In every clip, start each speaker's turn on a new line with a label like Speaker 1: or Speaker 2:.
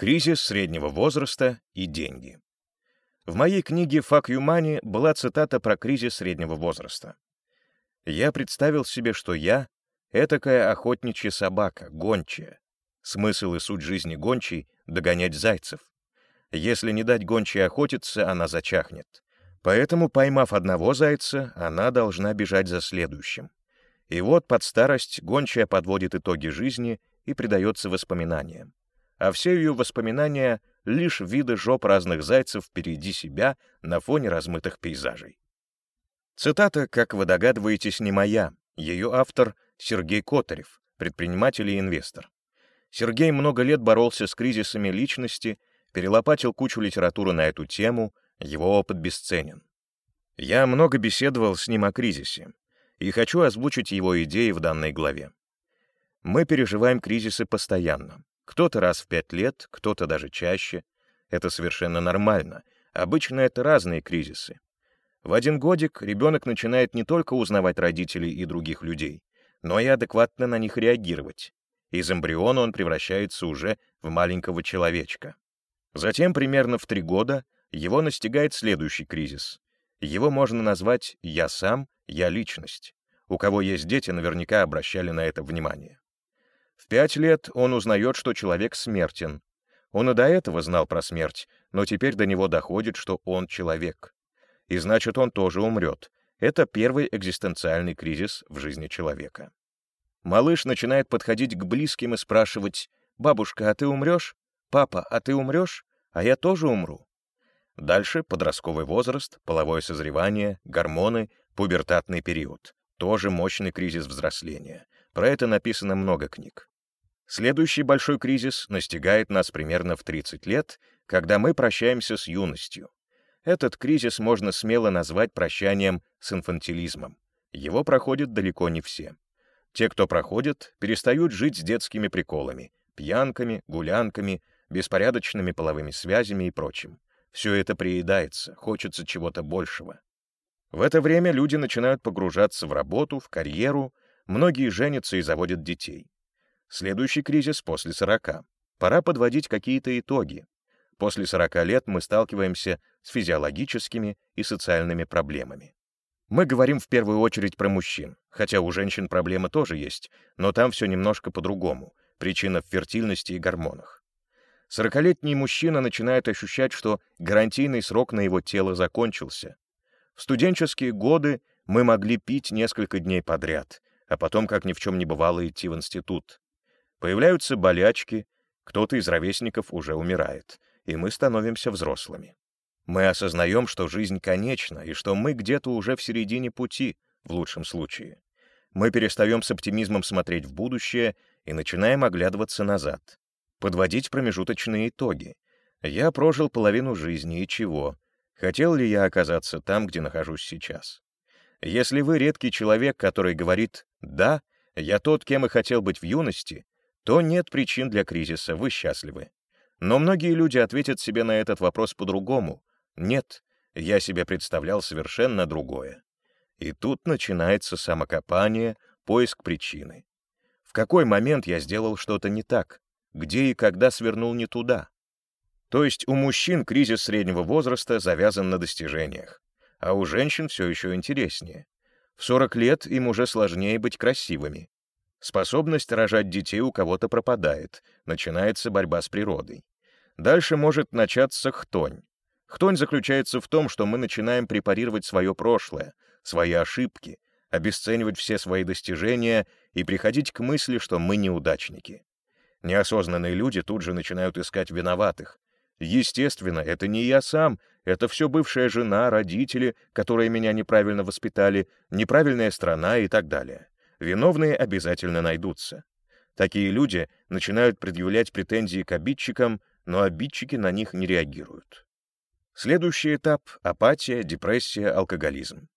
Speaker 1: Кризис среднего возраста и деньги. В моей книге «Fuck You Money» была цитата про кризис среднего возраста. «Я представил себе, что я — этакая охотничья собака, гончая. Смысл и суть жизни гончей — догонять зайцев. Если не дать гончей охотиться, она зачахнет. Поэтому, поймав одного зайца, она должна бежать за следующим. И вот под старость гончая подводит итоги жизни и предается воспоминаниям а все ее воспоминания — лишь виды жоп разных зайцев впереди себя на фоне размытых пейзажей. Цитата, как вы догадываетесь, не моя. Ее автор — Сергей Котарев, предприниматель и инвестор. Сергей много лет боролся с кризисами личности, перелопатил кучу литературы на эту тему, его опыт бесценен. Я много беседовал с ним о кризисе, и хочу озвучить его идеи в данной главе. Мы переживаем кризисы постоянно. Кто-то раз в пять лет, кто-то даже чаще. Это совершенно нормально. Обычно это разные кризисы. В один годик ребенок начинает не только узнавать родителей и других людей, но и адекватно на них реагировать. Из эмбриона он превращается уже в маленького человечка. Затем, примерно в три года, его настигает следующий кризис. Его можно назвать «я сам», «я личность». У кого есть дети, наверняка обращали на это внимание. В пять лет он узнает, что человек смертен. Он и до этого знал про смерть, но теперь до него доходит, что он человек. И значит, он тоже умрет. Это первый экзистенциальный кризис в жизни человека. Малыш начинает подходить к близким и спрашивать, «Бабушка, а ты умрешь? Папа, а ты умрешь? А я тоже умру». Дальше подростковый возраст, половое созревание, гормоны, пубертатный период. Тоже мощный кризис взросления. Про это написано много книг. Следующий большой кризис настигает нас примерно в 30 лет, когда мы прощаемся с юностью. Этот кризис можно смело назвать прощанием с инфантилизмом. Его проходят далеко не все. Те, кто проходит, перестают жить с детскими приколами, пьянками, гулянками, беспорядочными половыми связями и прочим. Все это приедается, хочется чего-то большего. В это время люди начинают погружаться в работу, в карьеру, многие женятся и заводят детей. Следующий кризис после 40. Пора подводить какие-то итоги. После 40 лет мы сталкиваемся с физиологическими и социальными проблемами. Мы говорим в первую очередь про мужчин, хотя у женщин проблемы тоже есть, но там все немножко по-другому, причина в фертильности и гормонах. Сорокалетний мужчина начинает ощущать, что гарантийный срок на его тело закончился. В студенческие годы мы могли пить несколько дней подряд, а потом, как ни в чем не бывало, идти в институт. Появляются болячки, кто-то из ровесников уже умирает, и мы становимся взрослыми. Мы осознаем, что жизнь конечна, и что мы где-то уже в середине пути, в лучшем случае. Мы перестаем с оптимизмом смотреть в будущее и начинаем оглядываться назад, подводить промежуточные итоги. Я прожил половину жизни, и чего? Хотел ли я оказаться там, где нахожусь сейчас? Если вы редкий человек, который говорит «да», я тот, кем и хотел быть в юности, то нет причин для кризиса, вы счастливы. Но многие люди ответят себе на этот вопрос по-другому. Нет, я себе представлял совершенно другое. И тут начинается самокопание, поиск причины. В какой момент я сделал что-то не так? Где и когда свернул не туда? То есть у мужчин кризис среднего возраста завязан на достижениях, а у женщин все еще интереснее. В 40 лет им уже сложнее быть красивыми, Способность рожать детей у кого-то пропадает, начинается борьба с природой. Дальше может начаться хтонь. Хтонь заключается в том, что мы начинаем препарировать свое прошлое, свои ошибки, обесценивать все свои достижения и приходить к мысли, что мы неудачники. Неосознанные люди тут же начинают искать виноватых. Естественно, это не я сам, это все бывшая жена, родители, которые меня неправильно воспитали, неправильная страна и так далее виновные обязательно найдутся. Такие люди начинают предъявлять претензии к обидчикам, но обидчики на них не реагируют. Следующий этап — апатия, депрессия, алкоголизм.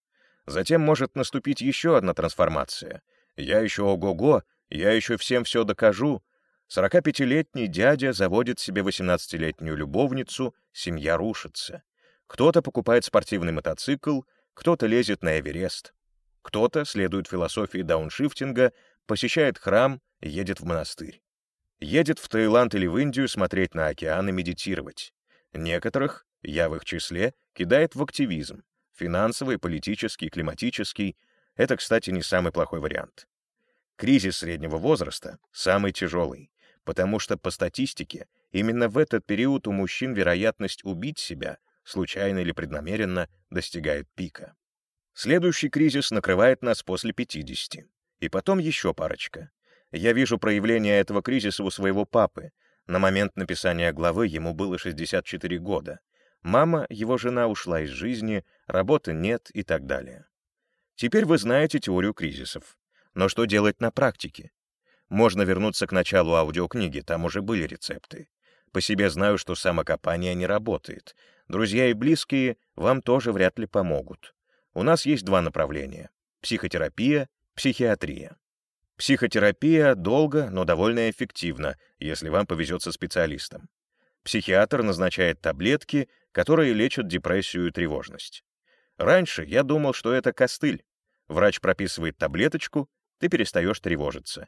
Speaker 1: Затем может наступить еще одна трансформация. Я еще ого-го, я еще всем все докажу. 45-летний дядя заводит себе 18-летнюю любовницу, семья рушится. Кто-то покупает спортивный мотоцикл, кто-то лезет на Эверест. Кто-то следует философии дауншифтинга, посещает храм, едет в монастырь. едет в Таиланд или в Индию смотреть на океан и медитировать. Некоторых, я в их числе, кидает в активизм. Финансовый, политический, климатический. Это, кстати, не самый плохой вариант. Кризис среднего возраста самый тяжелый, потому что по статистике именно в этот период у мужчин вероятность убить себя, случайно или преднамеренно, достигает пика. Следующий кризис накрывает нас после 50. И потом еще парочка. Я вижу проявление этого кризиса у своего папы. На момент написания главы ему было 64 года. Мама, его жена, ушла из жизни, работы нет и так далее. Теперь вы знаете теорию кризисов. Но что делать на практике? Можно вернуться к началу аудиокниги, там уже были рецепты. По себе знаю, что самокопание не работает. Друзья и близкие вам тоже вряд ли помогут. У нас есть два направления — психотерапия, психиатрия. Психотерапия долго, но довольно эффективна, если вам повезет со специалистом. Психиатр назначает таблетки, которые лечат депрессию и тревожность. Раньше я думал, что это костыль. Врач прописывает таблеточку, ты перестаешь тревожиться.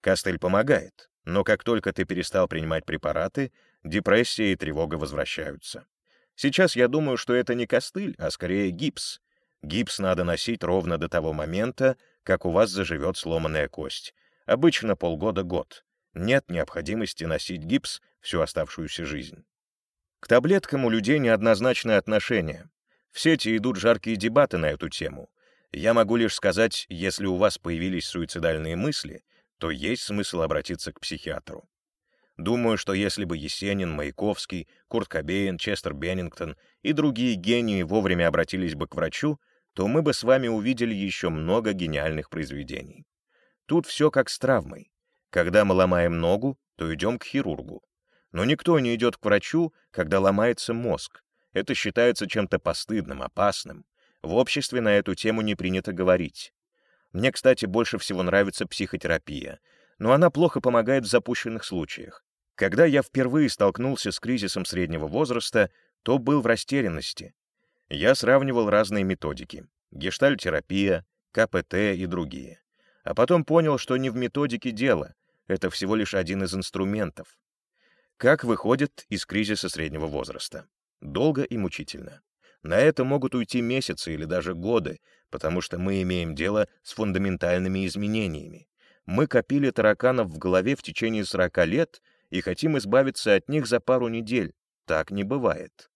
Speaker 1: Костыль помогает, но как только ты перестал принимать препараты, депрессия и тревога возвращаются. Сейчас я думаю, что это не костыль, а скорее гипс. Гипс надо носить ровно до того момента, как у вас заживет сломанная кость. Обычно полгода-год. Нет необходимости носить гипс всю оставшуюся жизнь. К таблеткам у людей неоднозначное отношение. В сети идут жаркие дебаты на эту тему. Я могу лишь сказать, если у вас появились суицидальные мысли, то есть смысл обратиться к психиатру. Думаю, что если бы Есенин, Маяковский, Курт Кобейн, Честер Беннингтон и другие гении вовремя обратились бы к врачу, то мы бы с вами увидели еще много гениальных произведений. Тут все как с травмой. Когда мы ломаем ногу, то идем к хирургу. Но никто не идет к врачу, когда ломается мозг. Это считается чем-то постыдным, опасным. В обществе на эту тему не принято говорить. Мне, кстати, больше всего нравится психотерапия, но она плохо помогает в запущенных случаях. Когда я впервые столкнулся с кризисом среднего возраста, то был в растерянности. Я сравнивал разные методики — гештальтерапия, КПТ и другие. А потом понял, что не в методике дело, это всего лишь один из инструментов. Как выходит из кризиса среднего возраста? Долго и мучительно. На это могут уйти месяцы или даже годы, потому что мы имеем дело с фундаментальными изменениями. Мы копили тараканов в голове в течение 40 лет и хотим избавиться от них за пару недель. Так не бывает.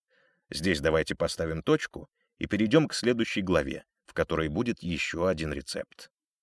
Speaker 1: Здесь давайте поставим точку и перейдем к следующей главе, в которой будет еще один рецепт.